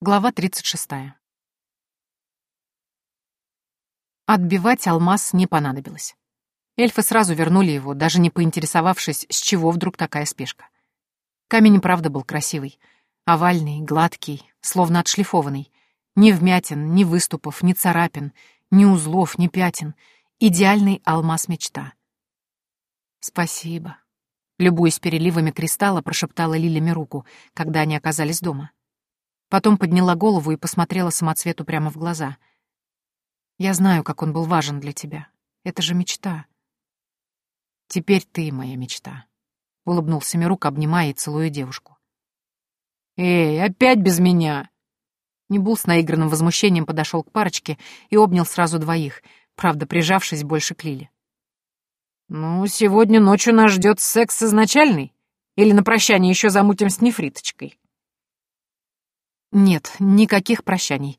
Глава 36. Отбивать алмаз не понадобилось. Эльфы сразу вернули его, даже не поинтересовавшись, с чего вдруг такая спешка. Камень правда был красивый. Овальный, гладкий, словно отшлифованный. Ни вмятин, ни выступов, ни царапин, ни узлов, ни пятен. Идеальный алмаз-мечта. «Спасибо», — любуясь переливами кристалла, прошептала Лиля руку, когда они оказались дома. Потом подняла голову и посмотрела самоцвету прямо в глаза. «Я знаю, как он был важен для тебя. Это же мечта». «Теперь ты моя мечта», — улыбнулся Мирук, обнимая и целуя девушку. «Эй, опять без меня!» Небул с наигранным возмущением подошел к парочке и обнял сразу двоих, правда, прижавшись больше к Лиле. «Ну, сегодня ночью нас ждет секс изначальный? Или на прощание еще замутим с нефриточкой?» «Нет, никаких прощаний,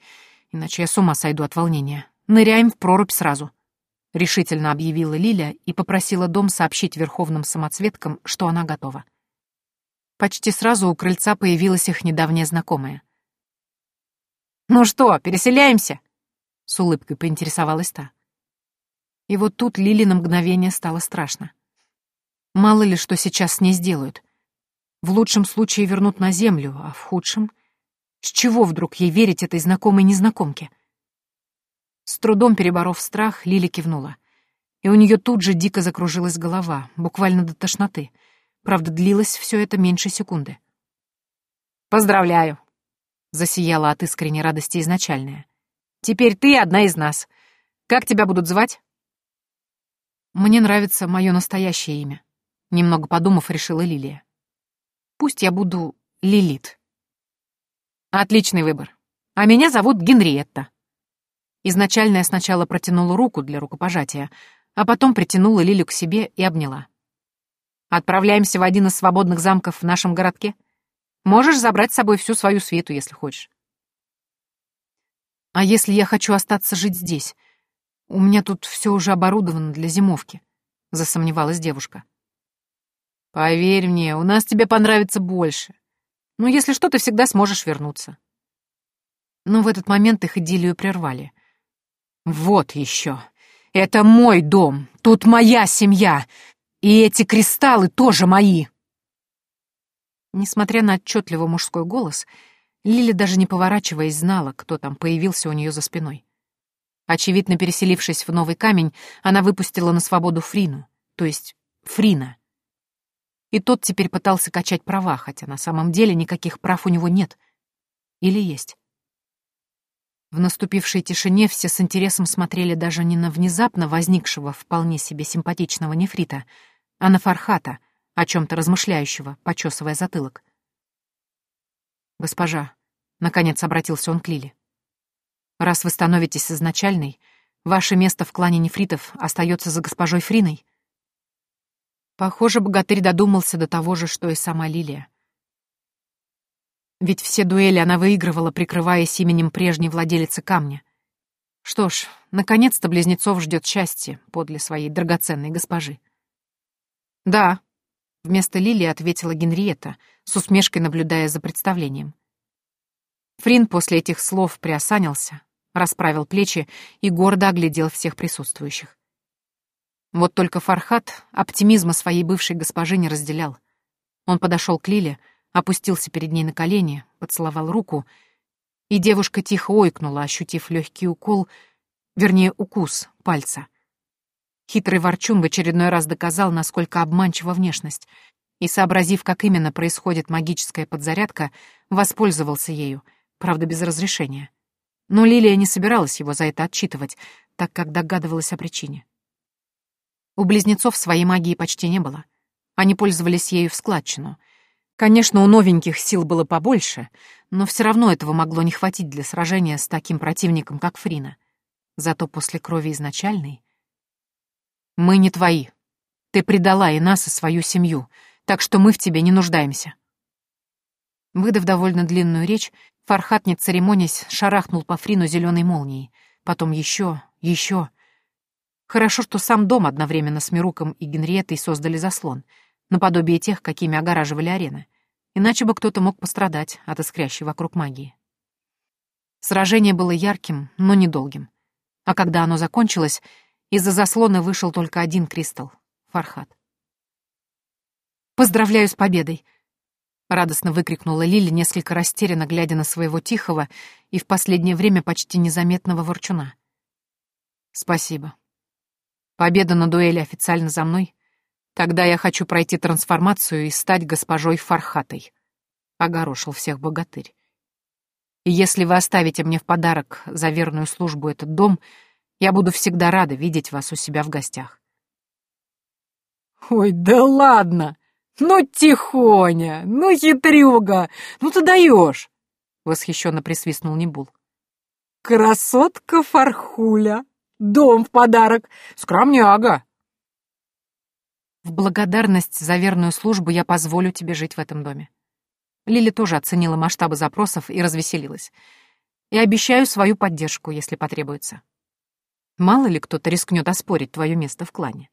иначе я с ума сойду от волнения. Ныряем в прорубь сразу», — решительно объявила Лиля и попросила дом сообщить верховным самоцветкам, что она готова. Почти сразу у крыльца появилась их недавняя знакомая. «Ну что, переселяемся?» — с улыбкой поинтересовалась та. И вот тут Лили на мгновение стало страшно. Мало ли что сейчас с ней сделают. В лучшем случае вернут на землю, а в худшем с чего вдруг ей верить этой знакомой незнакомке? С трудом переборов страх, Лили кивнула. И у нее тут же дико закружилась голова, буквально до тошноты. Правда, длилось все это меньше секунды. «Поздравляю!» — засияла от искренней радости изначальная. «Теперь ты одна из нас. Как тебя будут звать?» «Мне нравится мое настоящее имя», — немного подумав, решила Лилия. «Пусть я буду Лилит». Отличный выбор. А меня зовут Генриетта. Изначально я сначала протянула руку для рукопожатия, а потом притянула Лилю к себе и обняла. Отправляемся в один из свободных замков в нашем городке. Можешь забрать с собой всю свою свету, если хочешь. А если я хочу остаться жить здесь? У меня тут все уже оборудовано для зимовки, засомневалась девушка. Поверь мне, у нас тебе понравится больше. Но если что, ты всегда сможешь вернуться. Но в этот момент их идиллию прервали. «Вот еще! Это мой дом! Тут моя семья! И эти кристаллы тоже мои!» Несмотря на отчетливый мужской голос, Лили, даже не поворачиваясь, знала, кто там появился у нее за спиной. Очевидно, переселившись в новый камень, она выпустила на свободу Фрину, то есть Фрина, и тот теперь пытался качать права, хотя на самом деле никаких прав у него нет. Или есть? В наступившей тишине все с интересом смотрели даже не на внезапно возникшего вполне себе симпатичного нефрита, а на Фархата, о чем-то размышляющего, почесывая затылок. «Госпожа», — наконец обратился он к Лиле, — «раз вы становитесь изначальной, ваше место в клане нефритов остается за госпожой Фриной?» Похоже, богатырь додумался до того же, что и сама Лилия. Ведь все дуэли она выигрывала, прикрываясь именем прежней владелицы камня. Что ж, наконец-то близнецов ждет счастье подле своей драгоценной госпожи. «Да», — вместо Лилии ответила Генриетта, с усмешкой наблюдая за представлением. Фрин после этих слов приосанился, расправил плечи и гордо оглядел всех присутствующих. Вот только Фархат оптимизма своей бывшей госпожи не разделял. Он подошел к Лиле, опустился перед ней на колени, поцеловал руку, и девушка тихо ойкнула, ощутив легкий укол, вернее, укус пальца. Хитрый ворчун в очередной раз доказал, насколько обманчива внешность, и, сообразив, как именно происходит магическая подзарядка, воспользовался ею, правда, без разрешения. Но Лилия не собиралась его за это отчитывать, так как догадывалась о причине. У близнецов своей магии почти не было. Они пользовались ею в складчину. Конечно, у новеньких сил было побольше, но все равно этого могло не хватить для сражения с таким противником, как Фрина. Зато после крови изначальной... «Мы не твои. Ты предала и нас, и свою семью, так что мы в тебе не нуждаемся». Выдав довольно длинную речь, Фархат, не церемонясь, шарахнул по Фрину зеленой молнией, потом еще, еще, Хорошо, что сам дом одновременно с Мируком и Генриеттой создали заслон, наподобие тех, какими огораживали арены. Иначе бы кто-то мог пострадать от искрящей вокруг магии. Сражение было ярким, но недолгим. А когда оно закончилось, из-за заслона вышел только один кристалл — Фархат. «Поздравляю с победой!» — радостно выкрикнула Лили, несколько растерянно глядя на своего тихого и в последнее время почти незаметного ворчуна. «Спасибо. Победа на дуэли официально за мной. Тогда я хочу пройти трансформацию и стать госпожой Фархатой», — огорошил всех богатырь. «И если вы оставите мне в подарок за верную службу этот дом, я буду всегда рада видеть вас у себя в гостях». «Ой, да ладно!» «Ну, тихоня! Ну, хитрюга! Ну, ты даешь!» — восхищенно присвистнул Небул. «Красотка Фархуля! Дом в подарок! Скромняга!» «В благодарность за верную службу я позволю тебе жить в этом доме». Лили тоже оценила масштабы запросов и развеселилась. «И обещаю свою поддержку, если потребуется. Мало ли кто-то рискнет оспорить твое место в клане».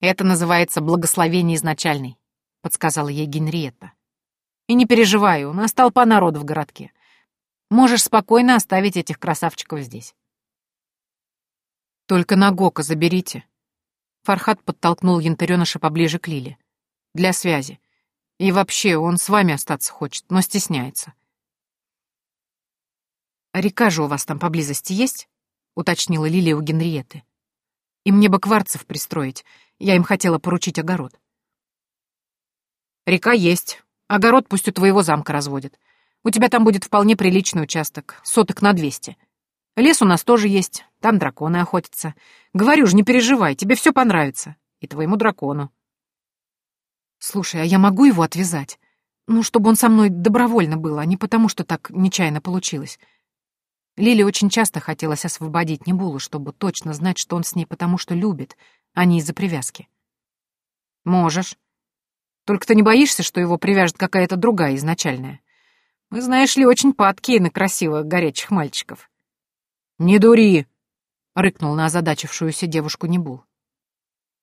«Это называется благословение изначальный», — подсказала ей Генриетта. «И не переживай, у нас толпа народа в городке. Можешь спокойно оставить этих красавчиков здесь». «Только Нагока заберите». Фархат подтолкнул янтареныша поближе к Лиле. «Для связи. И вообще, он с вами остаться хочет, но стесняется». «Река же у вас там поблизости есть?» — уточнила Лилия у Генриетты. «И мне бы кварцев пристроить. Я им хотела поручить огород. Река есть. Огород пусть у твоего замка разводят. У тебя там будет вполне приличный участок, соток на двести. Лес у нас тоже есть, там драконы охотятся. Говорю же, не переживай, тебе все понравится. И твоему дракону. Слушай, а я могу его отвязать? Ну, чтобы он со мной добровольно был, а не потому, что так нечаянно получилось. Лиле очень часто хотелось освободить Небулу, чтобы точно знать, что он с ней потому, что любит, а не из-за привязки. Можешь. Только ты не боишься, что его привяжет какая-то другая изначальная? Мы, знаешь ли, очень падкие на красивых горячих мальчиков. Не дури, — рыкнул на озадачившуюся девушку Небул.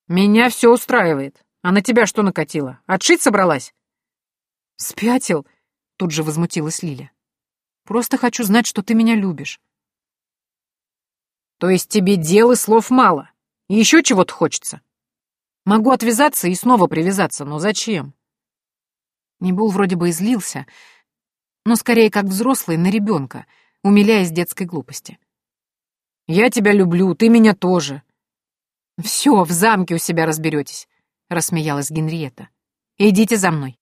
«Меня все устраивает. А на тебя что накатило? Отшить собралась?» «Спятил?» — тут же возмутилась Лиля. «Просто хочу знать, что ты меня любишь». «То есть тебе дел и слов мало?» Еще чего-то хочется. Могу отвязаться и снова привязаться, но зачем? Небул вроде бы излился, но скорее как взрослый на ребенка, умиляясь детской глупости. «Я тебя люблю, ты меня тоже». «Все, в замке у себя разберетесь», — рассмеялась Генриетта. «Идите за мной».